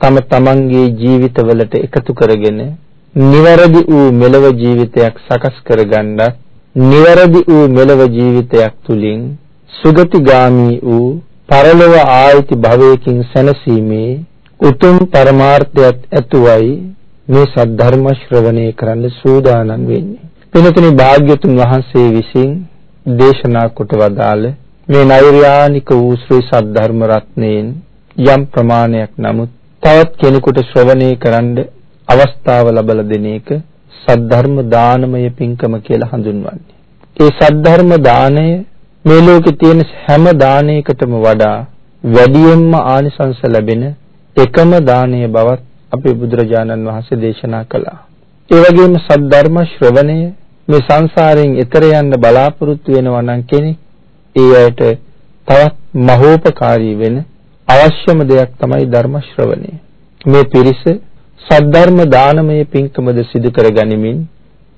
තම තමන්ගේ ජීවිතවලට එකතු කරගෙන නිවැරදි වූ මෙලව ජීවිතයක් සකස් කරගන්නත් නිවැරදි වූ මෙලව ජීවිතයක් තුලින් සුගතිගාමි වූ පරලොව ආයති භවයකින් සැනසීමේ උතුම් පරමාර්ථයත් ඇතුවයි මේ සද්ධර්ම ශ්‍රවණය කරන්න සූදානම් වෙන්නේ. පින්තුනි භාග්‍යතුන් වහන්සේ විසින් දේශනා කොට වදාළ මේ නෛර්යානික වූ ශ්‍රී සද්ධර්ම රත්නයෙන් යම් ප්‍රමාණයක් නමුත් තවත් කෙනෙකුට ශ්‍රවණය කරන්න අවස්ථාව ලබලා දෙන එක සද්ධර්ම දානමය පින්කම කියලා හඳුන්වන්නේ. ඒ සද්ධර්ම දාණය මේ ලෝකේ තියෙන හැම දානයකටම වඩා වැඩියෙන්ම ආනිසංස ලැබෙන එකම දානය බවත් අපේ බුදුරජාණන් වහන්සේ දේශනා කළා. ඒ වගේම සද්ධර්ම ශ්‍රවණය මේ සංසාරයෙන් එතර යන්න බලාපොරොත්තු වෙනවා නම් කෙනෙක් ඒ අයට තවත් මහෝපකාරී වෙන අවශ්‍යම දෙයක් තමයි ධර්ම ශ්‍රවණය. මේ පිරිස සද්ධර්ම දානමය පින්කමද සිදු කර ගනිමින්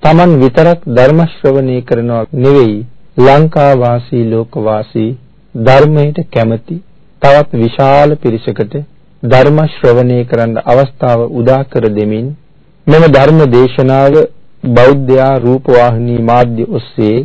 Taman විතරක් ධර්ම ශ්‍රවණය කරනවා නෙවෙයි ලංකා වාසී ලෝක වාසී ධර්මයට කැමති තවත් විශාල පිරිසකට ධර්ම ශ්‍රවණය කරන්න අවස්ථාව උදා කර දෙමින් මෙම ධර්ම දේශනාව බෞද්ධයා රූපවාහිනී මාධ්‍ය ඔස්සේ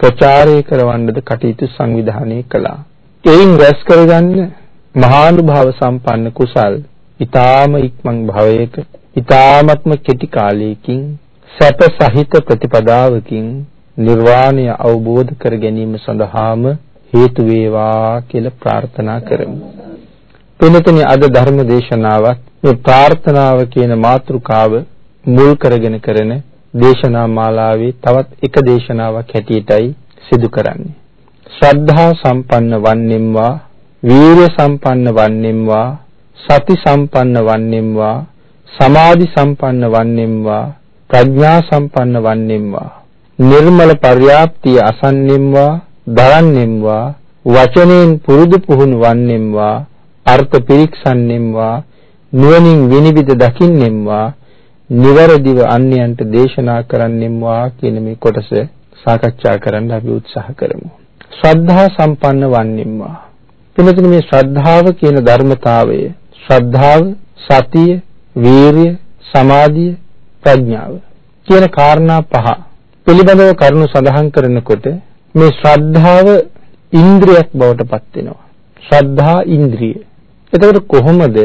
ප්‍රචාරය කරවන්නද කටයුතු සංවිධානය කළා. එයින් රැස් කරගන්න මහානුභාව සම්පන්න කුසල් ඊ타ම ඉක්මන් භවයක ඊ타මත්ම කෙටි කාලයකින් සැප සහිත ප්‍රතිපදාවකින් නිර්වාණය අවබෝධ කර ගැනීම සඳහාම හේතු වේවා කියලා ප්‍රාර්ථනා කරමු. පින්තුනි අද ධර්ම දේශනාවත් මේ ප්‍රාර්ථනාව කියන මාතෘකාව මුල් කරගෙන කරන දේශනා මාලාවේ තවත් එක දේශනාවක් හැටියටයි සිදු කරන්නේ. ශ්‍රද්ධා සම්පන්න වන්නෙම්වා, වීරිය සම්පන්න වන්නෙම්වා, සති සම්පන්න වන්නෙම්වා, සමාධි සම්පන්න වන්නෙම්වා, ප්‍රඥා සම්පන්න වන්නෙම්වා, නිර්මල පර්යාප්තිය අසන්නෙම්වා දරන්නෙම්වා වචනෙන් පුරුදු පුහුණු වන්නෙම්වා අර්ථ පිරික්සන්නෙම්වා නුවණින් විනිවිද දකින්නෙම්වා නිවැරදිව අන්‍යයන්ට දේශනා කරන්නෙම්වා කියන මේ කොටස සාකච්ඡා කරන්න අපි උත්සාහ කරමු. ශ්‍රද්ධා සම්පන්න වන්නෙම්වා. එතන මේ ශ්‍රද්ධාව කියන ධර්මතාවය ශ්‍රද්ධාව, සතිය, වීරිය, සමාධිය, ප්‍රඥාව කියන කාරණා පහ පිළිබඳව කරුණු සඳහන් කරනකොට මේ ශ්‍රද්ධාව ඉන්ද්‍රියක් බවට පත් වෙනවා. ශ්‍රද්ධා ඉන්ද්‍රිය. එතකොට කොහොමද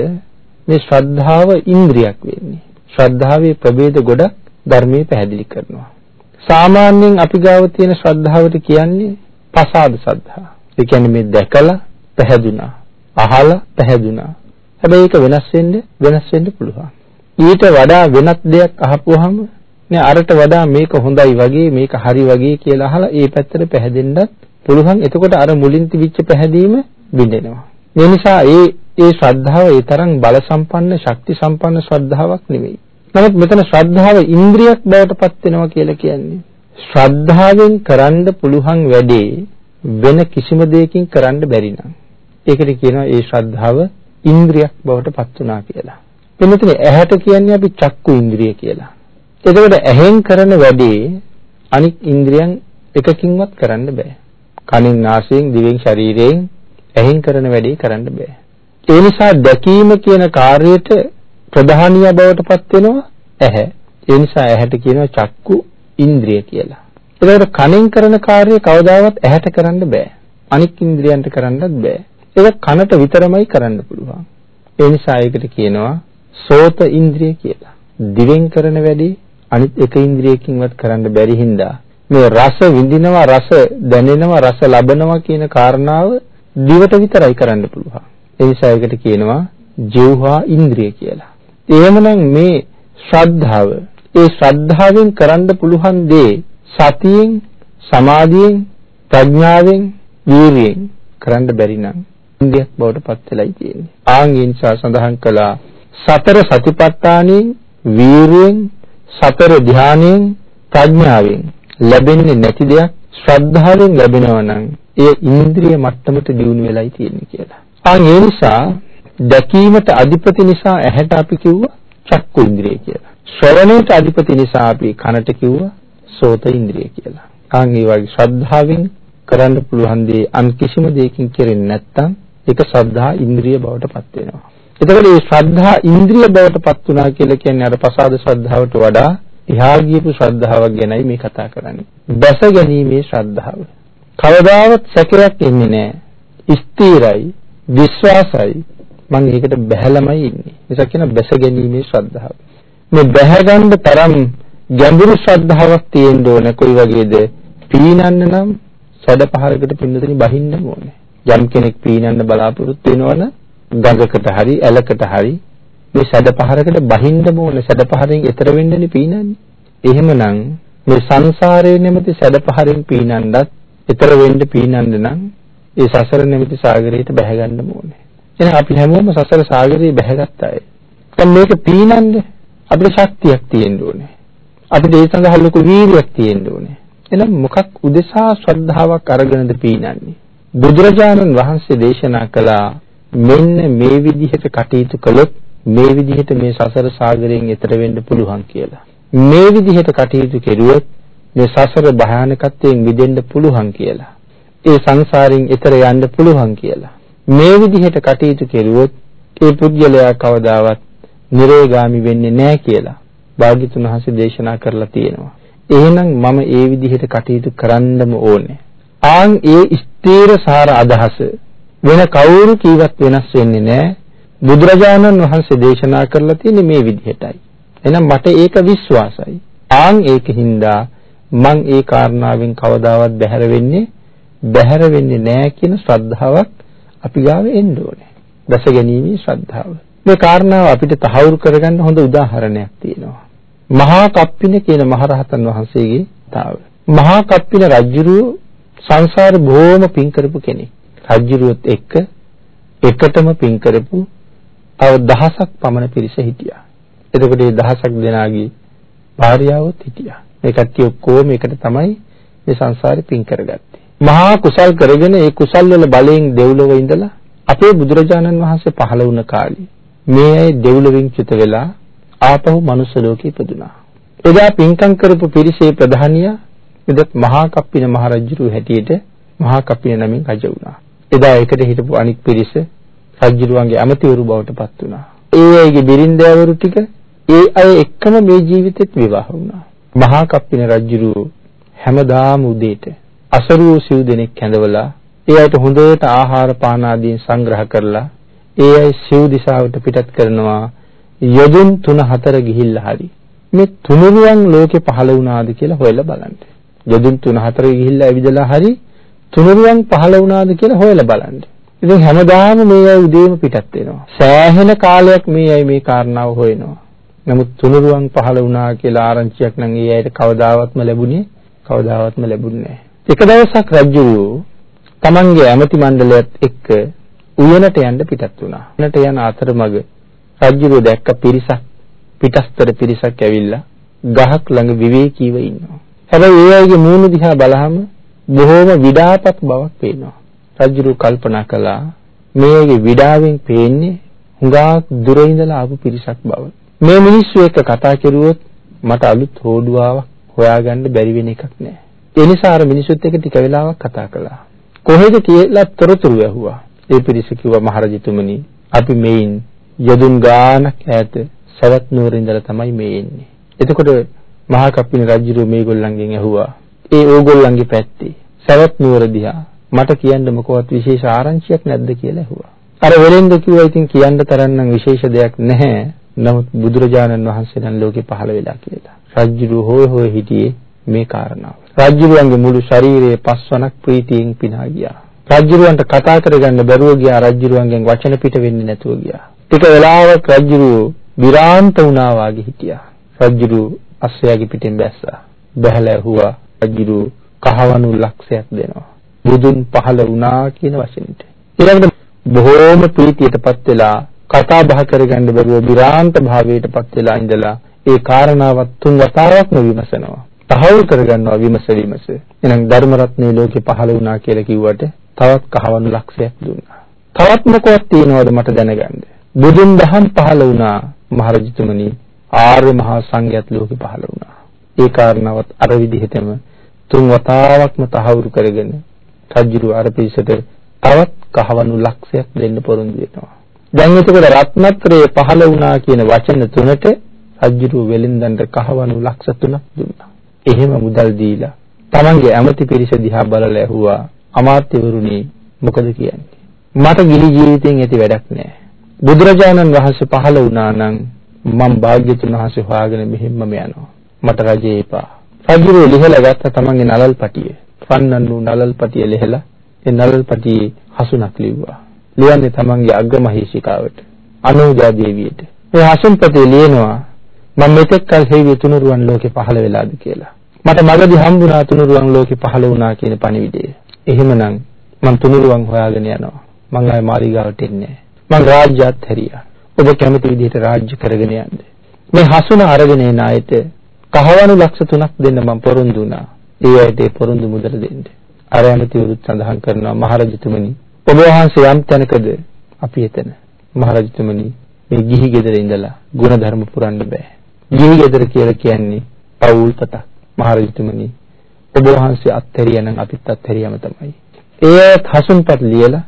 මේ ශ්‍රද්ධාව ඉන්ද්‍රියක් වෙන්නේ? ශ්‍රද්ධාවේ ප්‍රභේද ගොඩක් ධර්මයේ පැහැදිලි කරනවා. සාමාන්‍යයෙන් අපි ගාව තියෙන ශ්‍රද්ධාවට කියන්නේ පසාද ශ්‍රද්ධා. ඒ කියන්නේ මේ දැකලා පැහැදුනා, අහලා පැහැදුනා. හැබැයි ඒක වෙනස් වෙන්න වෙනස් වෙන්න පුළුවන්. ඊට වඩා වෙනත් දෙයක් අහපුවාම නේ අරට වඩා මේක හොඳයි වගේ මේක හරි වගේ කියලා අහලා ඒ පැත්තට පැහැදෙන්නත් පුළුවන්. එතකොට අර මුලින් තිබිච්ච පැහැදීම බිඳෙනවා. ඒ නිසා ඒ ඒ ශ්‍රද්ධාව ඒ තරම් බල සම්පන්න ශක්ති සම්පන්න ශ්‍රද්ධාවක් නෙවෙයි. නමුත් මෙතන ශ්‍රද්ධාව ඉන්ද්‍රියක් බවට පත් වෙනවා කියලා කියන්නේ ශ්‍රද්ධාවෙන් කරන්න පුළුවන් වැඩේ වෙන කිසිම දෙයකින් කරන්න බැරි නම් ඒකට කියනවා ඒ ශ්‍රද්ධාව ඉන්ද්‍රියක් බවට පත් වුණා කියලා. එතන ඇහැට කියන්නේ අපි චක්කු ඉන්ද්‍රිය කියලා. එතකොට ඇහෙන් කරන වැඩේ අනික් ඉන්ද්‍රියන් එකකින්වත් කරන්න බෑ. කනින් නාසයෙන් දිවෙන් ශරීරයෙන් ඇහෙන් කරන වැඩේ කරන්න බෑ. ඒ නිසා දැකීම කියන කාර්යයට ප්‍රධානිය බවට පත් වෙනවා ඇහැ. ඒ නිසා ඇහැට කියනවා චක්කු ඉන්ද්‍රිය කියලා. ඒකට කනෙන් කරන කාර්යය කවදාවත් ඇහැට කරන්න බෑ. අනික් ඉන්ද්‍රියන්ට කරන්නත් බෑ. ඒක කනට විතරමයි කරන්න පුළුවන්. ඒ නිසා ඒකට කියනවා සෝත ඉන්ද්‍රිය කියලා. දිවෙන් කරන වැඩේ අනිත් එක ඉන්ද්‍රියකින්වත් කරන්න බැරි හින්දා මේ රස විඳිනවා රස දැනෙනවා රස ලබනවා කියන කාරණාව දිවට විතරයි කරන්න පුළුවන්. ඒ නිසා ඒකට කියනවා ජීවහා ඉන්ද්‍රිය කියලා. එහෙමනම් මේ ශ්‍රද්ධාව ඒ ශ්‍රද්ධාවෙන් කරන්න පුළුවන් දේ සතියෙන් සමාධියෙන් ප්‍රඥාවෙන් වීරියෙන් කරන්න බැරි නම් ඉන්ද්‍රියක් බවට පත් වෙලයි තියෙන්නේ. ආන් ඒ නිසා සඳහන් කළා සතර සතිපට්ඨානෙන් වීරියෙන් සතර ධානයෙන් ප්‍රඥාවෙන් ලැබෙන්නේ නැති දෙයක් ශ්‍රද්ධාවෙන් ලැබෙනවා නම් ඒ ඉන්ද්‍රිය මට්ටමට දියුණු වෙලයි තියෙන්නේ කියලා. ආන් ඒ නිසා දැකීමට අධිපති නිසා ඇහැට අපි කිව්වා චක්කු ඉන්ද්‍රිය කියලා. ශ්‍රවණයට අධිපති නිසා අපි කනට කිව්වා සෝත ඉන්ද්‍රිය කියලා. ආන් ඒ වගේ ශ්‍රද්ධාවෙන් කරන්න පුළුවන් දේ අන් කිසිම දෙයකින් කෙරෙන්නේ නැත්නම් ඒක ශ්‍රද්ධා ඉන්ද්‍රිය බවට පත් වෙනවා. එතකොට මේ ශ්‍රද්ධා ඉන්ද්‍රිය බවට පත් වුණා කියලා කියන්නේ අර ප්‍රසාද ශ්‍රද්ධාවට වඩා එහා ගියපු ශ්‍රද්ධාවක් ගැනයි මේ කතා කරන්නේ. දැස ගැනීමේ ශ්‍රද්ධාව. කවදාවත් සැකයක් එන්නේ නැහැ. ස්ථිරයි, විශ්වාසයි. මම ඒකට බැහැලමයි ඉන්නේ. නිසා කියන බැස ගැනීමේ ශ්‍රද්ධාව. මේ බැහැගන්න තරම් ගැඹුරු ශ්‍රද්ධාවක් තියෙන්න ඕන කොයි වගේද? පීනන්න නම් සැඩ පහරකට පින්නතනි බහින්න ඕනේ. යම් කෙනෙක් පීනන්න බලාපොරොත්තු වෙනවනම් ගඟකට හරි ඇලකට හරි මේ සැඩපහරකට බහින්න ඕන සැඩපහරෙන් එතර වෙන්නනේ පීනන්නේ. එහෙමනම් මේ සංසාරයේ නැමැති සැඩපහරෙන් පීනන්නත් එතර වෙන්න පීනන්න නම් ඒ සසර නැමැති සාගරයට බැහැ ගන්න ඕනේ. එහෙනම් අපි හැමෝම සසර සාගරේ බැහැගත්ත අය. දැන් මේක පීනන්න අපිට ශක්තියක් තියෙන්න ඕනේ. අපිට ඒ සඳහා ලොකු වීර්යයක් තියෙන්න ඕනේ. එහෙනම් මොකක් උදෙසා ශ්‍රද්ධාවක් අරගෙනද පීනන්නේ? බුදුරජාණන් වහන්සේ දේශනා කළා මෙන්න මේ විදිහට කටයුතු කළොත් මේ විදිහට මේ සසර සාගරයෙන් එතර වෙන්න පුළුවන් කියලා. මේ විදිහට කටයුතු කෙරුවොත් මේ සසර භයානකත්වයෙන් මිදෙන්න පුළුවන් කියලා. ඒ සංසාරයෙන් එතර යන්න පුළුවන් කියලා. මේ විදිහට කටයුතු කෙරුවොත් ඒ පුද්ගලයා කවදාවත් නිරේගාමි වෙන්නේ නැහැ කියලා භාග්‍යතුන් වහන්සේ දේශනා කරලා තියෙනවා. එහෙනම් මම ඒ විදිහට කටයුතු කරන්නම ඕනේ. ආන් ඒ ස්ථීර සාර අදහස වෙන කවුරු කීවත් වෙනස් වෙන්නේ නැහැ. බුදුරජාණන් වහන්සේ දේශනා කරලා තියෙන්නේ මේ විදිහටයි. එහෙනම් මට ඒක විශ්වාසයි. ආන් ඒකින්දා මං ඒ කාරණාවෙන් කවදාවත් බැහැර වෙන්නේ බැහැර වෙන්නේ නැහැ කියන ශ්‍රද්ධාවක් අපි ගාව එන්න ඕනේ. දැස ගැනීමේ ශ්‍රද්ධාව. මේ කාරණාව අපිට තහවුරු කරගන්න හොඳ උදාහරණයක් තියෙනවා. මහා කප්පින කියන මහරහතන් වහන්සේගේ තාව. මහා කප්පින රජුරුව සංසාර බොහොම පින් කරපු කෙනෙක්. රජුරුවත් එක්ක එකටම පින් කරපු තව දහසක් පමණ පිරිස හිටියා. එතකොට මේ දහසක් දෙනාගේ භාර්යාවොත් හිටියා. මේ කට්ටිය ඔක්කොම එකට තමයි මේ සංසාරේ පින් කරගත්තේ. මහා කුසල් කරගෙන ඒ කුසල් වල බලයෙන් දෙව්ලොව ඉඳලා අපේ බුදුරජාණන් වහන්සේ පහළ වුණ කාලේ මේ අය දෙව්ලොවින් චුත වෙලා ආපහු මනුස්ස ලෝකෙ ඉපදුනා. එදා පින්කම් කරපු පිරිසේ ප්‍රධානියා එදත් මහා කප්පින මහරජුරු හැටියට මහා කප්පින නමින් රජ වුණා. එදා එකට හිටපු අනික් පිරිස රජුරුවන්ගේ ඇමතිවරු බවට පත් වුණා. ඒ අයගේ බිරින්දෑවරු ටික ඒ අය එක්කම මේ ජීවිතෙත් විවාහ වුණා. මහා කප්පින රජුරු හැමදාම උදේට අසරුව සිව් දෙනෙක් කැඳවලා ඒ අයට හොඳට ආහාර පාන ආදී සංග්‍රහ කරලා ඒ අය සිව් දිශාවට පිටත් කරනවා යොදුන් 3 4 ගිහිල්ලා හරි මේ තුනුරුවන් ලෝකේ පහළ වුණාද කියලා හොයලා බලන්න. යොදුන් 3 4 ගිහිල්ලා ඇවිදලා හරි තුනුරුවන් පහළ වුණාද කියලා හොයලා බලන්න. ඉතින් හැමදාම මේ අය උදේම පිටත් වෙනවා. සෑහෙන කාලයක් මේ අය මේ කාරණාව හොයනවා. නමුත් තුනුරුවන් පහළ වුණා කියලා ආරංචියක් නම් ඒ අයට කවදාවත්ම ලැබුණේ කවදාවත්ම ලැබුණේ නැහැ. එක දවසක් රජු තමන්ගේ ඇමති මණ්ඩලයත් එක්ක උයනට යන්න පිටත් වුණා. උයනට යන අතරමඟ රජු දැක්ක පිරිසක් පිටස්තර පිරිසක් ඇවිල්ලා ගහක් ළඟ විවේකීව ඉන්නවා. හැබැයි ඒ අයගේ මූණ දිහා බලහම බොහෝම විඩාපත් බවක් පේනවා. රජු කල්පනා කළා මේගේ විඩාවෙන් පේන්නේ හුඟක් දුර ඉඳලා ආපු පිරිසක් බව. මේ මිනිස්සු එක්ක කතා කරුවොත් මට අලුත් හෝඩුවාවක් හොයාගන්න බැරි වෙන එකක් නෑ. ඒ නිසා අර මිනිසුත් එක්ක ටික වෙලාවක් කතා කළා. කොහෙද කියලා තොරතුරු ඇහුවා. ඒ පිරිස කිව්වා මහරජතුමනි අපි මේන් යදුන් ගානක් ඈත සවැත් නුවර ඉඳලා තමයි මේ එන්නේ. එතකොට මහා කප්පින රජුරු මේගොල්ලන්ගෙන් ඇහුවා. ඒ ඕගොල්ලන්ගේ පැත්තේ සවැත් නුවර දිහා මට කියන්න මොකවත් විශේෂ ආරංචියක් නැද්ද කියලා ඇහුවා. අර වෙලෙන්ද කිව්වා ඉතින් කියන්න තරම් නම් විශේෂ දෙයක් නැහැ. නමුත් බුදුරජාණන් වහන්සේ නම් ලෝකේ පහළ වෙලා කියලා. රජුරු හොය හොය හිටියේ මේ කාරණාව. රජුරුවන්ගේ මුළු ශරීරයේ පස්වනක් ප්‍රීතියෙන් පිනා ගියා. රජුරුවන්ට කතා කරගන්න බැරුව ගියා රජුරුවන්ගෙන් වචන පිට වෙන්නේ නැතුව ගියා. ටික වෙලාවක් රජුරුව විරාන්ත වුණා වාගේ හිටියා. රජුරුව අස්සයාගේ පිටින් බැස්සා. බැහැලා ඇහුවා රජුරුව කහවණු ලක්ෂයක් දෙනවා. බුදුන් පහළ වුණා කියන වචනෙට. ඊළඟට බොහෝම ප්‍රීතියටපත් වෙලා කතා බහ කරගන්න බැරුව විරාන්ත භාවයටපත් වෙලා ඉඳලා ඒ කාරණාවත් තුන් වතාවක්ම විමසනවා. තහවුරු කරගන්නවා විමස විමස. එහෙනම් ධර්ම රත්නේ ලෝකේ පහළ වුණා කියලා කිව්වට තවත් කහවණු ලක්ෂයක් දුන්නා. තවත් මොකක්ද තියෙනවද මට දැනගන්න. බුදුන් දහම් පහළ වුණා මහරජතුමනි ආර්ය මහා සංඝයාත් ලෝකේ පහළ වුණා. ඒ කාරණාවත් අර විදිහටම තුන් වතාවක්ම තහවුරු කරගෙන රජුරු අර පිළිසෙට තවත් කහවණු ලක්ෂයක් දෙන්න පොරොන්දු වෙනවා. දැන් එතකොට රත්නත්‍රයේ පහළ වුණා කියන වචන තුනට රජුරු වෙලින්දන්ට කහවණු ලක්ෂ 3ක් දුන්නා. එහෙම මුදල් දීලා තමන්ගේ ඇමති පිරිස දිහා බලලා ඇහුවා අමාත්‍යවරුනි මොකද කියන්නේ මට ගිහි ජීවිතෙන් ඇති වැඩක් නැහැ බුදුරජාණන් වහන්සේ පහළ වුණා නම් මම භාග්‍යතුන් වහන්සේ හොයාගෙන මෙහෙම්ම යනවා මට රජේ එපා රජුරෝ ලිහලා ගත්ත තමන්ගේ නලල් පටිය පන්නන්නු නලල් පටිය ලිහලා ඒ නලල් පටියේ හසුනක් ලිව්වා ලියන්නේ තමන්ගේ අග්‍රමහේශිකාවට අනුජා දේවියට ඒ හසුන්පතේ ලියනවා මම මෙතෙක් කල හේවි තුනුරුවන් ලෝකේ පහළ වෙලාද කියලා. මට මගදී හම්බුණා තුනුරුවන් ලෝකේ පහළ වුණා කියන පණිවිඩය. එහෙමනම් මම තුනුරුවන් හොයාගෙන යනවා. මං ආයේ මාලිගාවට එන්නේ මං රාජ්‍යත් හැරියා. ඔබ කැමති විදිහට රාජ්‍ය කරගෙන යන්න. මේ හසුන අරගෙන එන අයට කහවණු ලක්ෂ 3ක් දෙන්න මම පොරොන්දු වුණා. ඒ අයට පොරොන්දු මුදල දෙන්න. අර ඇමතිවරුත් සඳහන් කරනවා මහරජතුමනි ඔබ වහන්සේ යම් තැනකද අපි එතන මහරජතුමනි මේ ගිහි ගෙදර ඉඳලා ගුණ ධර්ම පුරන්න බෑ. ගිහි ගෙදර කියලා කියන්නේ පවුල් පතක්. මහරජතුමනි ඔබ වහන්සේ අත්හැරියා නම් අපිත් අත්හැරියාම තමයි. ඒ හසුන්පත් ලියලා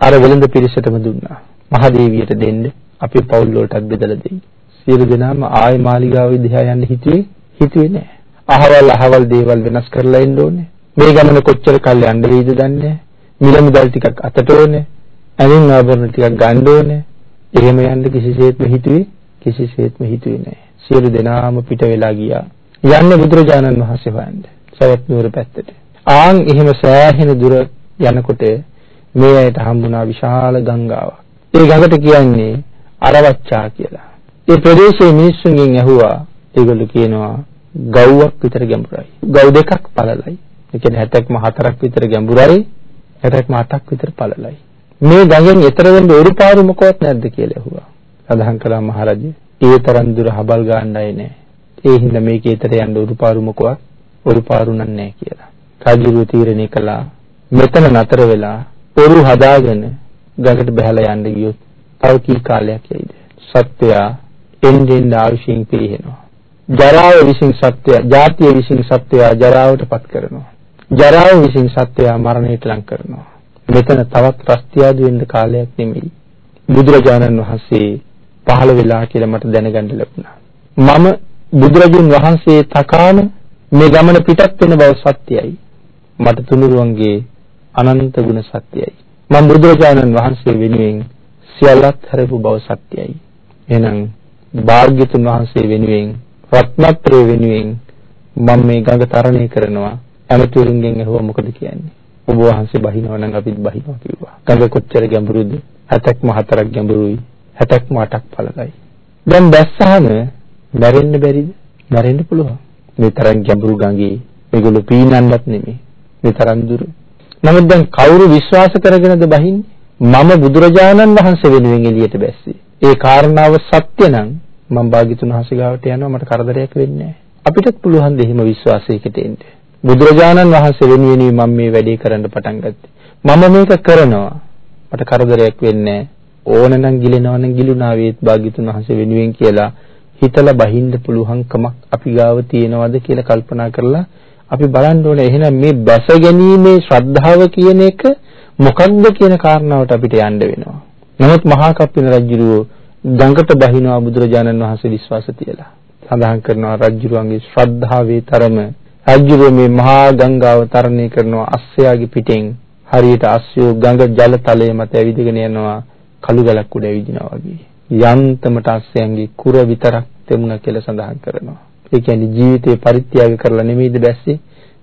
අර වෙළඳ පිරිසටම දුන්නා. මහදේවියට දෙන්න අපේ පවුල් වලටත් බෙදලා දෙයි. සියලු දෙනාම ආය මාලිගාව විදිහා යන්න හිතුවේ හිතුවේ නෑ. අහවල් අහවල් දේවල් වෙනස් කරලා එන්න ඕනේ. මේ ගමන කොච්චර කල් යන්න වෙයිද දන්නේ මිල මුදල් ටිකක් අතට ඕනේ. අනින් ආභරණ ටිකක් ගන්න ඕනේ. එහෙම යන්න කිසිසේත්ම හිතුවේ කිසිසේත්ම හිතුවේ නෑ. සියලු දෙනාම පිට වෙලා ගියා. යන්නේ බුදුරජාණන් වහන්සේ හොයන්න. සවැත් නුවර පැත්තට. ආන් එහෙම සෑහෙන දුර යනකොට මේ ඇයට හම්බුණා විශාල ගංගාවක්. ඒ ගඟට කියන්නේ අරවච්චා කියලා. ඒ ප්‍රදේශයේ මිනිස්සුන්ගෙන් ඇහුවා ඒගොල්ලෝ කියනවා ගව්වක් විතර ගැඹුරයි. ගව් දෙකක් පළලයි. ඒ කියන්නේ 70ක්ම 4ක් විතර ගැඹුරයි. 70ක්ම 8ක් විතර පළලයි. මේ ගඟෙන් එතර වෙන්න උරුපාරු මොකවත් නැද්ද කියලා ඇහුවා. සඳහන් කළා මහරජා. ඒ තරම් දුර හබල් ගන්නයි නෑ. ඒ හින්දා මේකේ එතර යන්න උරුපාරු මොකවත් උරුපාරු නෑ කියලා. රජුරු තීරණය කළා මෙතන නතර වෙලා පොරු හදාගෙන ගඟට බහලා යන්න ගියොත් තව කී කාලයක් යයිද? සත්‍යයා එන්නෙන් ආවිෂින් පිරිහෙනවා. ජරාව විසින් සත්‍යය, ජාතිය විසින් සත්‍යය ජරාවට පත් කරනවා. ජරාව විසින් සත්‍යය මරණයට ලං කරනවා. මෙතන තවත් රස්තියාදු වෙන්න කාලයක් නෙමෙයි. බුදුරජාණන් වහන්සේ පහළ වෙලා කියලා මට දැනගන්න ලැබුණා. මම බුදුරජුන් වහන්සේ තකාම මේ ගමන පිටත් වෙන බව සත්‍යයි. මට තුනුරුවන්ගේ අනන්ත ගුණ සත්‍යයි. මම බුදුරජාණන් වහන්සේ වෙනුවෙන් සියල්ලත් හැරපු බව සත්‍යයි. එහෙනම් භාග්‍යතුන් වහන්සේ වෙනුවෙන් රත්නත්‍රය වෙනුවෙන් මම මේ ගඟ තරණය කරනවා. ඇමතිවරුන්ගෙන් ඇහුවා මොකද කියන්නේ? ඔබ වහන්සේ බහිනවා නම් අපිත් බහිනවා කිව්වා. ගඟ කොච්චර ගැඹුරුද? 7ක්ම 4ක් ගැඹුරුයි. 7ක්ම 8ක් පළලයි. දැන් දැස්සහම මැරෙන්න බැරිද? මැරෙන්න පුළුවන්. මේ තරම් ගැඹුරු ගඟේ මේගොල්ලෝ පීනන්නත් නෙමෙයි. මේ තරම් දුර. නමුත් දැන් කවුරු විශ්වාස කරගෙනද බහින්නේ? මම බුදුරජාණන් වහන්සේ වෙනුවෙන් එළියට බැස්සේ. ඒ කාරණාව සත්‍ය නම් මම භාග්‍යතුන් වහන්සේ ගාවට යනවා මට කරදරයක් වෙන්නේ අපිටත් පුළුවන් ද එහෙම විශ්වාසයකට එන්න. බුදුරජාණන් වහන්සේ වෙනුවෙන් මම මේ වැඩේ කරන්න පටන් ගත්තේ. මම මේක කරනවා. මට කරදරයක් වෙන්නේ ඕනනම් ගිලෙනවා නම් ගිලුණා වේත් භාග්‍යතුන් වහන්සේ වෙනුවෙන් කියලා හිතලා බහින්න පුළුවන්කමක් අපි ගාව තියෙනවද කියලා කල්පනා කරලා අපි බලන්න ඕනේ එහෙනම් මේ බැස ගැනීමේ ශ්‍රද්ධාව කියන එක මොකක්ද කියන කාරණාවට අපිට යන්න වෙනවා. නමුත් මහා කප්පින රජුරෝ ගඟට බහිනවා බුදුරජාණන් වහන්සේ විශ්වාස තියලා. සඳහන් කරනවා රජුරුවන්ගේ ශ්‍රද්ධාවේ තරම රජුරෝ මේ මහා ගංගාව තරණය කරනවා අස්සයාගේ පිටෙන් හරියට අස්සයෝ ගඟ ජල තලයේ මත ඇවිදගෙන යනවා කළු ගලක් උඩ ඇවිදිනවා වගේ. යන්තමට අස්සයන්ගේ කුර විතරක් තෙමුණා කියලා සඳහන් කරනවා. ඒ කියන්නේ ජීවිතේ පරිත්‍යාග කරලා නෙමෙයිද බැස්සේ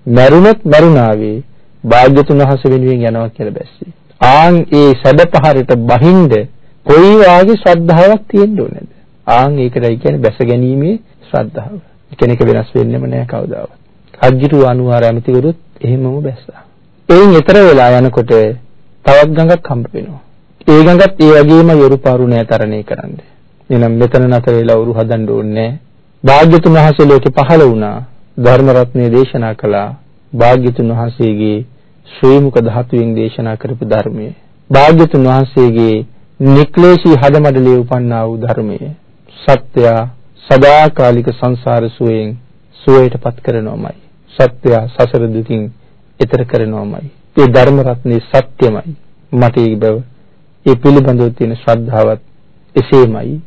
මරුණොත් මරුණාවේ භාග්‍යතුන් වහන්සේ වෙනුවෙන් යනවා කියලා බැස්සේ ආන් ඒ සැඩපහරට බහින්ද කොයි වාගේ ශ්‍රද්ධාවක් තියෙන්න ඕනේද? ආන් ඒකටයි කියන්නේ බැස ගැනීමේ ශ්‍රද්ධාව. කෙනෙක් වෙනස් වෙන්නෙම නෑ කවදාවත්. අජිරු අනුහාර ඇමතිවරුත් එහෙමම බැස්සා. එයින් ඈතර වෙලා යනකොට තවත් ගඟක් හම්බ වෙනවා. ඒ ගඟත් ඒ වගේම යොරුපාරු නෑ තරණය කරන්නේ එහෙනම් මෙතන නතර වෙලා උරු හදන්න ඕනේ භාග්‍යතුන් වහන්සේ ලෝකේ පහළ වුණා. ධර්ම රත්නය දේශනා කළා. භාග්‍යතුන් වහන්සේගේ ශ්‍රී මුක ධාතුවෙන් දේශනා කරපු ධර්මය. භාග්‍යතුන් වහන්සේගේ නික්ලේශී හදමඩලේ උපන්නා වූ ධර්මය. සත්‍ය සදාකාලික සංසාර සුවයෙන් සුවයටපත් කරනවමයි. සත්‍ය සසර දුකින් එතර කරනවමයි. ඒ ධර්ම රත්නේ සත්‍යමයි. මට ඒ බව ඒ පිළිබඳව තියෙන ශ්‍රද්ධාවත් එසේමයි.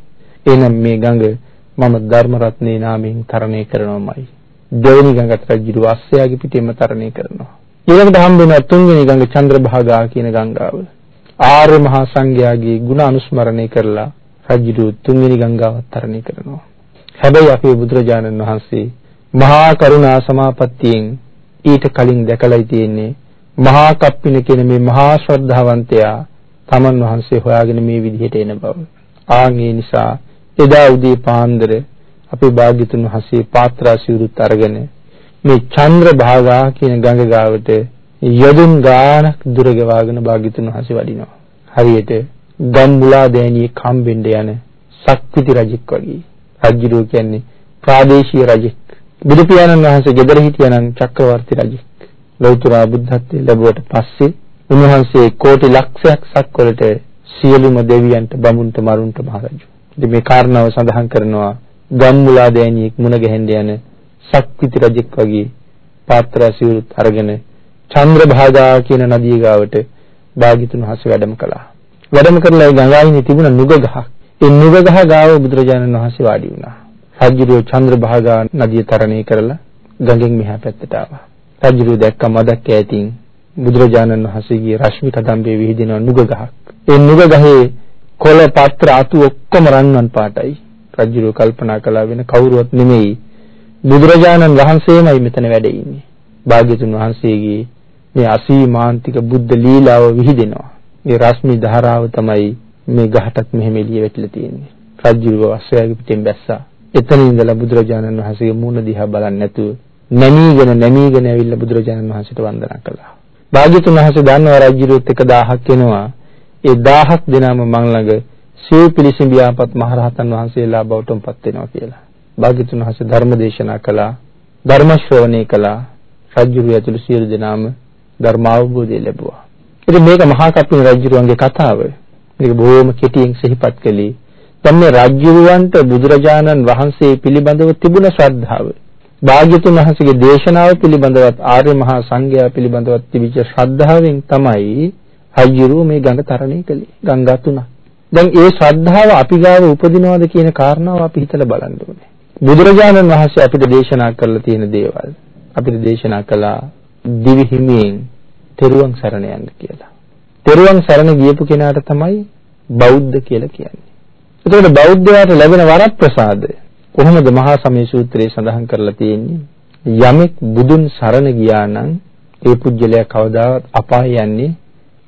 එනම් මේ ගඟ මම ධර්ම රත්නේ නාමයෙන් තරණය කරනවාමයි. දෙවෙනි ගඟට රජු අස්සයාගේ පිටින්ම තරණය කරනවා. ඊළඟට හම්බ වෙන තුන්වෙනි ගඟ චන්ද්‍රභාගා කියන ගංගාව. ආර්ය මහා සංඝයාගේ ගුණ අනුස්මරණය කරලා රජු තුන්වෙනි ගංගාවත් තරණය කරනවා. හැබැයි අපේ බුදුරජාණන් වහන්සේ මහා කරුණා සමාපත්තියෙන් ඊට කලින් දැකලායි තියෙන්නේ මහා කප්පින කියන මේ මහා ශ්‍රද්ධාවන්තයා තමන් වහන්සේ හොයාගෙන මේ විදිහට එන බව. ආන් ඒ නිසා එදා උදේ පාන්දර අපේ භාග්‍යතුන් වහන්සේ පාත්‍රා සිවුරුත් අරගෙන මේ චන්ද්‍ර භාගා කියන ගඟ ගාවට යදුන් ගානක් දුර ගවාගෙන භාග්‍යතුන් වහන්සේ වඩිනවා. හරියට ගම්මුලා දෑනිය කම්බෙන්ඩ යන ශක්තිති රජෙක් වගේ. රජුරෝ කියන්නේ ප්‍රාදේශීය රජෙක්. බුදු පියාණන් වහන්සේ ගෙදර හිටියනම් චක්‍රවර්ති රජෙක්. ලෞතර බුද්ධත්වයේ ලැබුවට පස්සේ උන්වහන්සේ කෝටි ලක්ෂයක් සක්වලට සියලුම දෙවියන්ට බමුණුන්ට මරුන්ට මහරජු ඉතින් මේ කාරණාව සඳහන් කරනවා ගම්මුලා දෑනියෙක් මුණ ගැහෙන්න යන ශක්තිති රජෙක් වගේ පාත්‍රා සිවුරුත් අරගෙන චන්ද්‍රභාගා කියන නදිය ගාවට භාග්‍යතුන් වහන්සේ වැඩම කළා. වැඩම කරලා ඒ ගංගායිනේ තිබුණ නුග ගහක්. ඒ නුග ගහ ගාව බුදුරජාණන් වහන්සේ වාඩි වුණා. රජුරෝ චන්ද්‍රභාගා නදිය තරණය කරලා ගඟෙන් මෙහා පැත්තට ආවා. රජුරෝ දැක්ක මදක් ඈතින් බුදුරජාණන් වහන්සේගේ රශ්මි කදම්බේ විහිදෙන නුග ගහක්. ඒ නුග ගහේ කොළ පත්‍ර අතු ඔක්කොම රන්වන් පාටයි. රජුරෝ කල්පනා කළා වෙන කවුරුවත් නෙමෙයි බුදුරජාණන් වහන්සේමයි මෙතන වැඩ ඉන්නේ. භාග්‍යතුන් වහන්සේගේ මේ අසීමාන්තික බුද්ධ ලීලාව විහිදෙනවා. මේ රශ්මි ධාරාව තමයි මේ ගහටත් මෙහෙම එළිය වැටිලා තියෙන්නේ. රජුව අස්සයාගේ පිටෙන් බැස්සා. එතන ඉඳලා බුදුරජාණන් වහන්සේගේ මූණ දිහා බලන්නේ නැතුව නැමීගෙන නැමීගෙන ඇවිල්ලා බුදුරජාණන් වහන්සේට වන්දනා කළා. භාග්‍යතුන් වහන්සේ දන්නවා රජුරුවත් එක 1000ක් එනවා. ඒ 1000ක් දෙනාම මං ළඟ සිව් පිළිසිඹියාපත් මහරහතන් වහන්සේලා බවටමපත් වෙනවා කියලා. භාග්‍යතුන් වහන්සේ ධර්ම දේශනා කළා. ධර්ම ශ්‍රවණය කළා. රජුරු ඇතුළු සියලු දෙනාම ධර්ම අවබෝධය ලැබුවා. ඉතින් මේක මහා කප්පින රජුරුවන්ගේ කතාව. මේක බොහොම කෙටියෙන් සිහිපත් කළේ. දැන් මේ රජුරුවන්ට බුදුරජාණන් වහන්සේ පිළිබඳව තිබුණ ශ්‍රද්ධාව භාග්‍යතුන් වහන්සේගේ දේශනාව පිළිබඳවත් ආර්ය මහා සංඝයා පිළිබඳවත් තිබිච්ච ශ්‍රද්ධාවෙන් තමයි රජුරුව මේ ගඟ තරණය කළේ. ගංගා තුනක්. දැන් ඒ ශ්‍රද්ධාව අපි ගාව උපදිනවද කියන කාරණාව අපි හිතලා බලන්න ඕනේ. බුදුරජාණන් වහන්සේ අපිට දේශනා කරලා තියෙන දේවල් අපිට දේශනා කළා දිවි හිමියෙන් තෙරුවන් සරණ යන්න කියලා. තෙරුවන් සරණ ගියපු කෙනාට තමයි බෞද්ධ කියලා කියන්නේ. එතකොට බෞද්ධයාට ලැබෙන වරප්‍රසාද කොහොමද මහා සමය සූත්‍රයේ සඳහන් කරලා තියෙන්නේ? යමෙක් බුදුන් සරණ ගියා නම් ඒ පුජ්‍යලයා කවදාවත් අපාය යන්නේ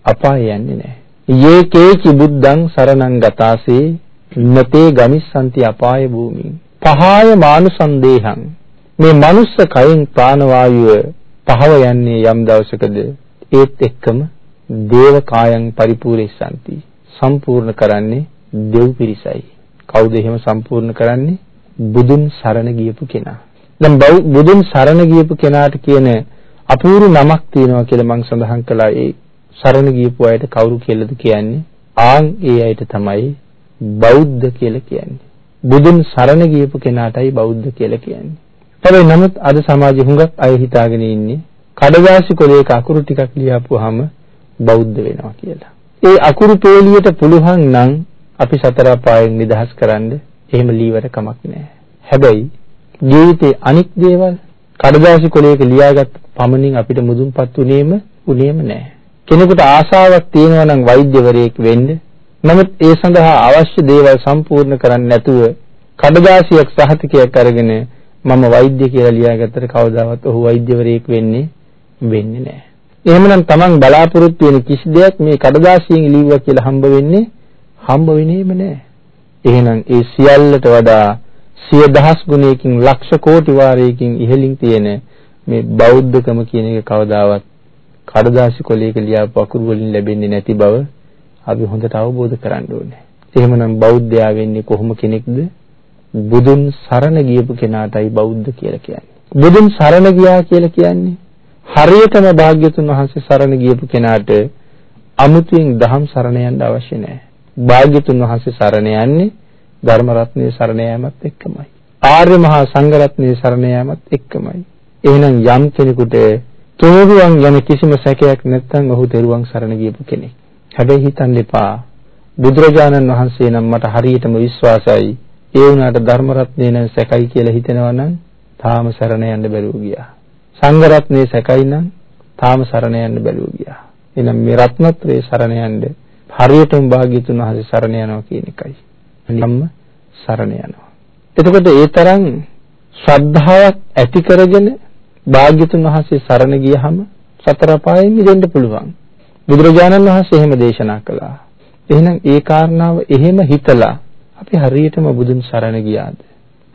අපාය යන්නේ නැහැ. යේ කේචි බුද්ධං සරණං ගතාසේ නතේ ගමිස්සanti අපාය භූමින්. පහාය මානුසන්දේහං. මේ මනුස්ස කයෙන් ප්‍රාණවායුව පහව යන්නේ යම් දවසකද? ඒත් එක්කම දේව කායං පරිපූර්ණෙසanti සම්පූර්ණ කරන්නේ දෙව් පිරිසයි. කවුද එහෙම සම්පූර්ණ කරන්නේ? බුදුන් සරණ ගියපු කෙනා. දැන් බුදුන් සරණ ගියපු කෙනාට කියන අපූර්ව නමක් තියෙනවා කියලා මම සඳහන් කළා. ඒ සරණ ගියපු අයට කවුරු කියලාද කියන්නේ ආන් ඒ අයට තමයි බෞද්ධ කියලා කියන්නේ බුදුන් සරණ ගියපු කෙනාටයි බෞද්ධ කියලා කියන්නේ හැබැයි නමුත් අද සමාජයේ හුඟක් අය හිතාගෙන ඉන්නේ කඩදාසි කොලයක අකුරු ටිකක් ලියාපුවාම බෞද්ධ වෙනවා කියලා. ඒ අකුරු පේලියට පුළුවන් නම් අපි සතර පායෙන් නිදහස් කරන්න එහෙම ලීවට කමක් නැහැ. හැබැයි ජීවිතේ අනික් දේවල් කඩදාසි කොලයක ලියාගත් පමණින් අපිට මුදුන්පත් උනේම උනේම නැහැ. කෙනෙකුට ආසාවක් තියෙනවා නම් වෛද්‍යවරයෙක් වෙන්න. නමුත් ඒ සඳහා අවශ්‍ය දේවල් සම්පූර්ණ කරන්නේ නැතුව කඩදාසියක් සහතිකයක් අරගෙන මම වෛද්‍ය කියලා ලියාගත්තට කවදාවත් ඔහු වෛද්‍යවරයෙක් වෙන්නේ වෙන්නේ නැහැ. එහෙමනම් Taman බලාපොරොත්තු වෙන කිසි දෙයක් මේ කඩදාසියෙන් ලිව්වා කියලා හම්බ වෙන්නේ හම්බ වෙන්නේම නැහැ. එහෙනම් ඒ සියල්ලට වඩා සිය දහස් ගුණයකින් ලක්ෂ කෝටි වාරයකින් ඉහළින් තියෙන මේ බෞද්ධකම කියන එක කවදාවත් කඩදාසි කොලයක ලියාපු අකුරු වලින් ලැබෙන්නේ නැති බව අපි හොඳට අවබෝධ කරගන්න ඕනේ. එහෙමනම් බෞද්ධයා වෙන්නේ කොහොම කෙනෙක්ද? බුදුන් සරණ ගියපු කෙනාටයි බෞද්ධ කියලා කියන්නේ. බුදුන් සරණ ගියා කියලා කියන්නේ හරියටම භාග්‍යතුන් වහන්සේ සරණ ගියපු කෙනාට අමුතුවෙන් දහම් සරණ යන්න අවශ්‍ය නැහැ. භාග්‍යතුන් වහන්සේ සරණ යන්නේ ධර්ම රත්නයේ සරණ යාමත් එක්කමයි. ආර්ය මහා සංඝ රත්නයේ සරණ යාමත් එක්කමයි. එහෙනම් යම් කෙනෙකුට තෝරුවන් යන කිසිම සැකයක් නැත්නම් ඔහු තෙරුවන් සරණ ගියපු කෙනෙක්. හැබැයි හිතන්න එපා බුදුරජාණන් වහන්සේ නම් මට හරියටම විශ්වාසයි ඒ වුණාට ධර්ම රත්නේ නම් සැකයි කියලා හිතෙනවා නම් තාම සරණ යන්න බැරුව ගියා. සංඝ රත්නේ සැකයි නම් තාම සරණ යන්න බැරුව ගියා. එහෙනම් මේ රත්නත්‍රේ සරණ යන්න හරියටම භාග්‍යතුන් වහන්සේ සරණ යනවා කියන එකයි. නිම්ම සරණ යනවා. එතකොට ඒ තරම් ශ්‍රද්ධාවක් ඇති කරගෙන භාග්‍යතුන් වහන්සේ සරණ ගියහම සතර පායෙන් මිදෙන්න පුළුවන්. බුදුරජාණන් වහන්සේ එහෙම දේශනා කළා. එහෙනම් ඒ කාරණාව එහෙම හිතලා අපි හරියටම බුදුන් සරණ ගියාද?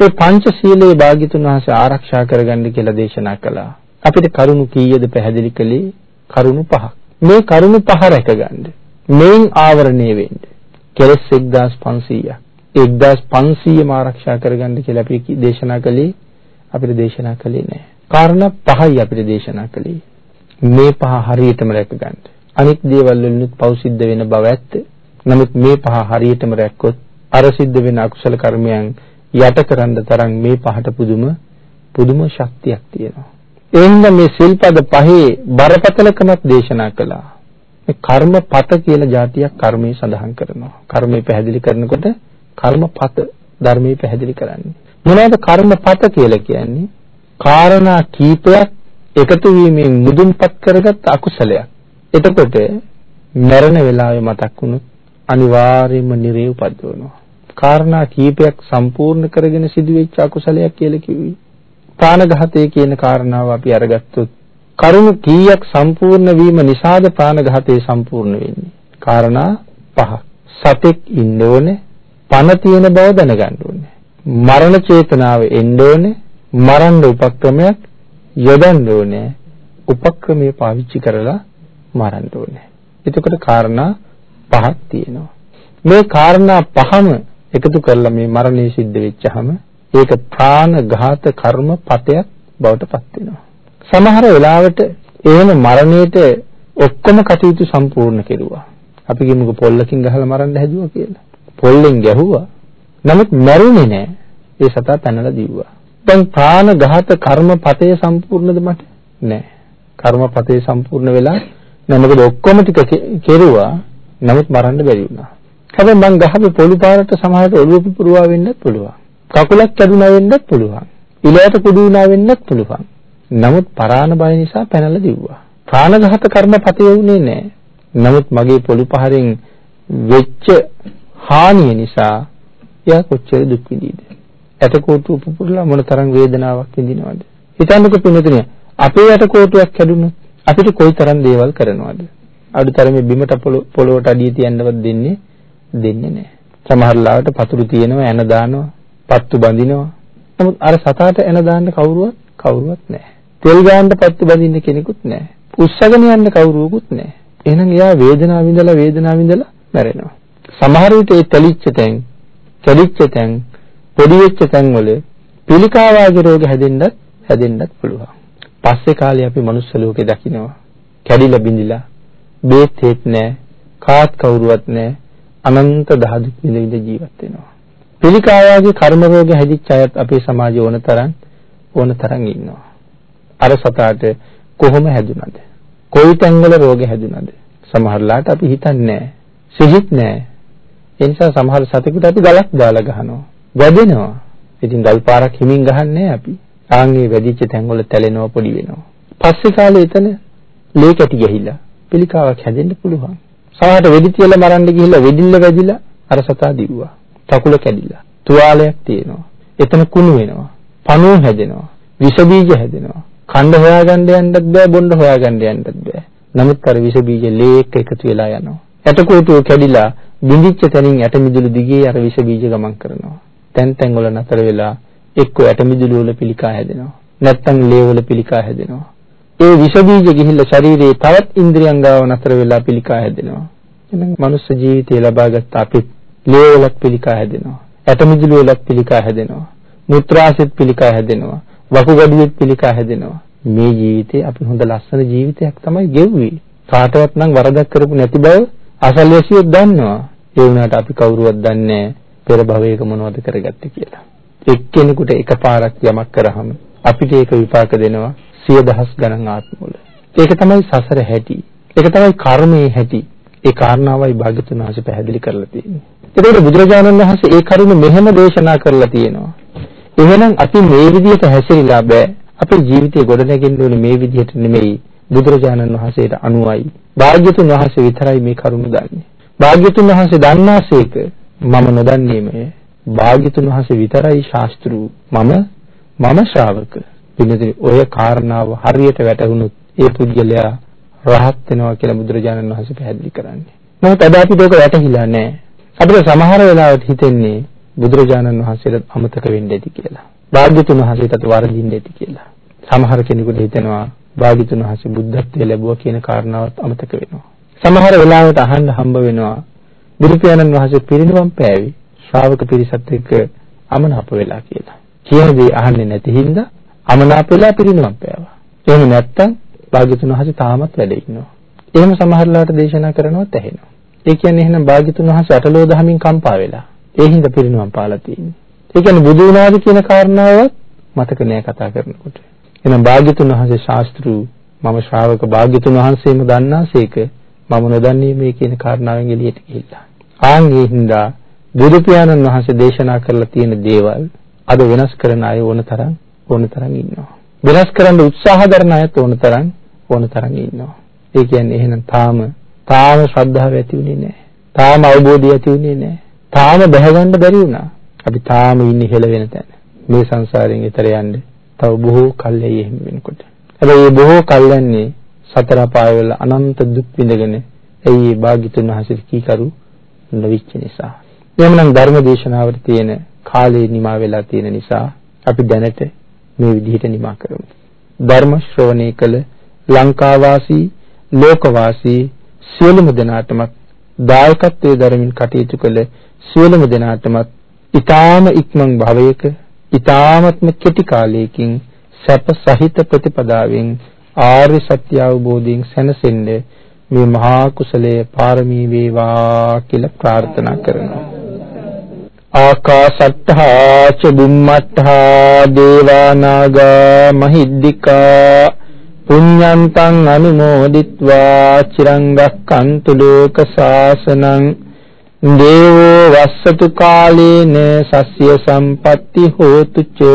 ඒ පංචශීලයේ භාග්‍යතුන් වහන්සේ ආරක්ෂා කරගන්න කියලා දේශනා කළා. අපිට කරුණු කීයද පැහැදිලි කළේ? කරුණු පහක්. මේ කරුණු පහ රැකගන්න. මේන් ආවරණය වෙන්න. කෙලස් 1500ක්. 1500ම ආරක්ෂා කරගන්න කියලා අපි දේශනා කළේ අපිට දේශනා කළේ නැහැ. කාරණා පහයි අපිට දේශනා කළේ. මේ පහ හරියටම රැකගන්න. අනිත් දේවල් වලිනුත් පෞ සිද්ධ වෙන බව ඇත්ත. නමුත් මේ පහ හරියටම රැක්කොත් අර සිද්ධ වෙන අකුසල කර්මයන් යටකරන්න තරම් මේ පහට පුදුම පුදුම ශක්තියක් තියෙනවා. ඒ හින්දා මේ සිල්පද පහේ බරපතලකමක් දේශනා කළා. මේ කර්මපත කියලා જાතියක් කර්මයේ සඳහන් කරනවා. කර්මය පැහැදිලි කරනකොට කර්මපත ධර්මයේ පැහැදිලි කරන්නේ. මොනවද කර්මපත කියලා කියන්නේ? කාරණා කීපයක් එකතු වීමෙන් මුදුන්පත් කරගත් අකුසලයක්. එතකොට මරණ වෙලාවේ මතක් වුණොත් අනිවාර්යයෙන්ම නිරේ උපද්දවනවා. කාරණා කීපයක් සම්පූර්ණ කරගෙන සිදුවෙච්ච අකුසලයක් කියලා කිව්වේ. ප්‍රාණඝාතය කියන කාරණාව අපි අරගත්තොත් කරුණු කීයක් සම්පූර්ණ වීම නිසාද ප්‍රාණඝාතය සම්පූර්ණ වෙන්නේ? කාරණා පහ. සතෙක් ඉන්න ඕනේ, පණ තියෙන බව දැනගන්න ඕනේ. මරණ චේතනාව එන්න ඕනේ, මරන්න උපක්‍රමයක් යොදන්න ඕනේ. උපක්‍රමයේ පාවිච්චි කරලා මරන්න ඕනේ. එතකොට කාරණා පහක් තියෙනවා. මේ කාරණා පහම එකතු කරලා මේ මරණය සිද්ධ වෙච්චහම ඒක ප්‍රාණඝාත කර්ම පතයක් බවට පත් වෙනවා. සමහර වෙලාවට එහෙම මරණයට ඔක්කොම කටයුතු සම්පූර්ණ කෙරුවා. අපි කියමුකෝ පොල්ලකින් ගහලා මරන්න හැදුවා කියලා. පොල්ලෙන් ගැහුවා. නමුත් මැරුණේ නෑ. ඒ සතා පැනලා දිව්වා. දැන් ප්‍රාණඝාත කර්මපතය සම්පූර්ණද මට? නෑ. කර්මපතේ සම්පූර්ණ වෙලා නෑ මොකද ඔක්කොම ටික කෙරුවා. නමුත් මරන්න බැරි වුණා. හැබැයි මං ගහපු පොළු පාරට සමහරට ඔළුව පුපුරවා වෙන්නත් පුළුවන්. කකුලක් කැඩුනා වෙන්නත් පුළුවන්. ඉලයට කුඩු වුණා වෙන්නත් පුළුවන්. නමුත් පරාණ බය නිසා පැනලා දිව්වා. ප්‍රාණඝාත කර්මපතේ වුණේ නැහැ. නමුත් මගේ පොළු පහරින් වෙච්ච හානිය නිසා එයා කොච්චර දුක් විඳීද? ඇටකොටු පුපුරලා මොන තරම් වේදනාවක් විඳිනවද? හිතන්නකෝ පින්වතුනි අපේ ඇටකොටුවක් කැඩුනොත් අපිට කොයි තරම් දේවල් කරනවද? අඩුතරමේ බිමට පොළොවට අඩිය තියන්නවත් දෙන්නේ දෙන්නේ නැහැ. සමහර ලාවට පතුරු තියෙනවා එන දානවා, පත්තු බඳිනවා. නමුත් අර සතාට එන දාන්න කවුරුවත් කවුරුවත් නැහැ. තෙල් ගාන්න පත්තු බඳින්න කෙනෙකුත් නැහැ. උස්සගෙන යන්න කවුරුවකුත් නැහැ. එහෙනම් එයා වේදනාව විඳලා වේදනාව විඳලා මැරෙනවා. සමහර විට ඒ තලිච්ච තැන්, කැඩිච්ච තැන්, පොඩි වෙච්ච තැන් වල පිළිකා වාගේ රෝග හැදෙන්නත් හැදෙන්නත් පුළුවන්. පස්සේ කාලේ අපි මනුස්ස ලෝකේ දකිනවා. කැඩිලා බිඳිලා බේත් හේත් නැහැ. කාත් කවුරුවත් නැහැ. අනන්ත දහදුක් විඳ විඳ ජීවත් වෙනවා. පිළිකායාගේ කර්ම රෝග හැදිච්ච අයත් අපේ සමාජයේ ඕන තරම් ඕන තරම් ඉන්නවා. අර සතාට කොහොම හැදුනද? කොයි තැන්වල රෝග හැදුනද? සමහරලාට අපි හිතන්නේ නැහැ. සිහිත් නැහැ. ඒ නිසා සමහර සතෙකුට අපි ගලක් දාලා ගහනවා. වැදෙනවා. ඉතින් ගල් පාරක් හිමින් ගහන්නේ අපි. ආන්ගේ වැදිච්ච තැන්වල තැලෙනවා පොඩි වෙනවා. පස්සේ කාලේ එතන ලේ කැටි ගහිලා පිළිකාවක් හැදෙන්න පුළුවන්. සමහරට වෙඩි තියලා මරන්න ගිහිල්ලා වෙඩිල්ල වැදිලා අර සතා දිව්වා. කකුල කැඩිලා. තුවාලයක් තියෙනවා. එතන කුණු වෙනවා. පණුව හැදෙනවා. විස බීජ හැදෙනවා. කණ්ඩ හොයාගන්න යන්නත් බෑ බොණ්ඩ හොයාගන්න යන්නත් බෑ. නමුත් අර විස බීජ ලේ එක්ක එකතු වෙලා යනවා. ඇටකොටුව කැඩිලා බිඳිච්ච තැනින් ඇට මිදුළු දිගේ අර විස බීජ ගමන් කරනවා. තැන් තැන් වල නතර වෙලා එක්ක ඇට මිදුළු වල පිළිකා හැදෙනවා. නැත්තම් ලේ වල පිළිකා හැදෙනවා. ඒ විස බීජ ගිහිල්ලා ශරීරයේ තවත් ඉන්ද්‍රියන් ගාව නතර වෙලා පිළිකා හැදෙනවා. එහෙනම් මනුස්ස ජීවිතය ලබාගත් අපි ලේ වලක් පිළිකා හැදෙනවා. ඇටමිදුළු වලක් පිළිකා හැදෙනවා. මුත්‍රාශෙත් පිළිකා හැදෙනවා. වකුගඩුවෙත් පිළිකා හැදෙනවා. මේ ජීවිතේ අපි හොඳ ලස්සන ජීවිතයක් තමයි ගෙව්වේ. කාටවත් නම් වරදක් කරපු නැති බව අසල්වැසියෝ දන්නවා. ඒ වුණාට අපි කවුරුවත් දන්නේ පෙර භවයක මොනවද කරගත්තේ කියලා. එක්කෙනෙකුට එකපාරක් යමක් කරාම අපිට ඒක විපාක දෙනවා සිය දහස් ගණන් ආත්මවල. ඒක තමයි සසර හැටි. ඒක තමයි කර්මයේ හැටි. ඒ කාරණාවයි භාග්‍යතුන් වහන්සේ පැහැදිලි කරලා තියෙන්නේ. ඒකට බුදුරජාණන් වහන්සේ ඒ කරුණ මෙහෙම දේශනා කරලා තියෙනවා. එහෙනම් අපි මේ විදිහට හැසිරීලා බෑ. අපේ ජීවිතය ගොඩනැගෙන්න ඕනේ මේ විදිහට නෙමෙයි. බුදුරජාණන් වහන්සේට අනුවයි. භාග්‍යතුන් වහන්සේ විතරයි මේ කරුණ දන්නේ. භාග්‍යතුන් වහන්සේ දන්නාසේක මම නොදන්නේමය. භාග්‍යතුන් වහන්සේ විතරයි ශාස්ත්‍රු. මම මම ශ්‍රාවක. පිළිදෙ ඔය කාරණාව හරියට වැටහුණොත් ඒ පුද්ගලයා රහත් වෙනවා කියලා බුදුරජාණන් වහන්සේ පැහැදිලි කරන්නේ. නමුත් අද අපිට ඒක වැටහිලා නැහැ. අපිට සමහර වෙලාවට හිතෙන්නේ බුදුරජාණන් වහන්සේට අමතක වෙන්න ඇති කියලා. භාග්‍යතුන් වහන්සේටත් වරදින්න ඇති කියලා. සමහර කෙනෙකුට හිතෙනවා භාග්‍යතුන් වහන්සේ බුද්ධත්වයේ ලැබුවා කියන කාරණාවත් අමතක වෙනවා. සමහර වෙලාවට අහන්න හම්බ වෙනවා බුදු පියාණන් වහන්සේ පිරිනිවන් පෑවි ශ්‍රාවක පිරිසත් එක්ක අමනාප වෙලා කියලා. කියන දේ අහන්නේ නැති හින්දා අමනාප වෙලා පිරිනවම් පෑවා. එහෙම නැත්තම් භාග්‍යතුන් වහන්සේ තාමත් වැඩ ඉන්නවා. එහෙම සමහරලාට දේශනා කරනවත් ඇහෙනවා. ඒ කියන්නේ එහෙනම් භාග්‍යතුන් වහන්සේ අටලෝ දහමින් කම්පා වෙලා. ඒ හින්දා පිරිනවම් පාලා තියෙන්නේ. ඒ කියන්නේ බුදු වුණාද කියන කාරණාවත් මතක නෑ කතා කරනකොට. එහෙනම් භාග්‍යතුන් වහන්සේ ශාස්ත්‍රු මම ශ්‍රාවක භාග්‍යතුන් වහන්සේම දන්නාසේක මම නොදන්නේ මේ කියන කාරණාවෙන් එළියට ගිහිල්ලා. ආන් ඒ හින්දා බුදු පියාණන් වහන්සේ දේශනා කරලා තියෙන දේවල් අද වෙනස් කරන අය ඕන තරම් ඕන තරම් ඉන්නවා. වෙනස් කරන්න උත්සාහ කරන අයත් ඕන තරම් ඕන තරම් ඉන්නවා. ඒ කියන්නේ එහෙනම් තාම තාම ශ්‍රද්ධාව ඇති වෙන්නේ නැහැ. තාම අවබෝධය ඇති වෙන්නේ නැහැ. තාම බැහැගන්න බැරි වුණා. අපි තාම ඉන්නේ හෙල වෙන තැන. මේ සංසාරයෙන් එතර යන්න තව බොහෝ කල්යයි එහෙම වෙනකොට. හැබැයි මේ බොහෝ කල්යන්නේ සතර පායවල අනන්ත දුක් විඳගෙන එයි මේ භාග්‍යතුන් වහන්සේ කීකරු නොවිච්ච නිසා. එහෙමනම් ධර්ම දේශනාවට තියෙන කාලේ නිමා වෙලා තියෙන නිසා අපි දැනට මේ විදිහට නිමා කරමු. ධර්ම ශ්‍රවණය කළ ලංකාවාසී ලෝකවාසී සියලුම දෙනාටමත් දායකත්වයේ දරමින් කටයුතු කළ සියලුම දෙනාටමත් ඊ타ම ඉක්මන් භවයක ඊ타මත්ම කෙටි කාලයකින් සැප සහිත ප්‍රතිපදාවෙන් ආර්ය සත්‍ය අවබෝධයෙන් සැනසෙන්න මේ මහා කුසලයේ පාරමී වේවා කියලා ප්‍රාර්ථනා කරනවා. ආකාසත්තා ච බුම්මත්තා දේවානාග මහිද්దికා පුඤ්ඤන්තං අනුමෝදිත්වා චිරං රක්칸තු ලෝක සාසනං දේවෝ වස්සතු කාලේන සස්්‍ය සම්පatti හෝතු ච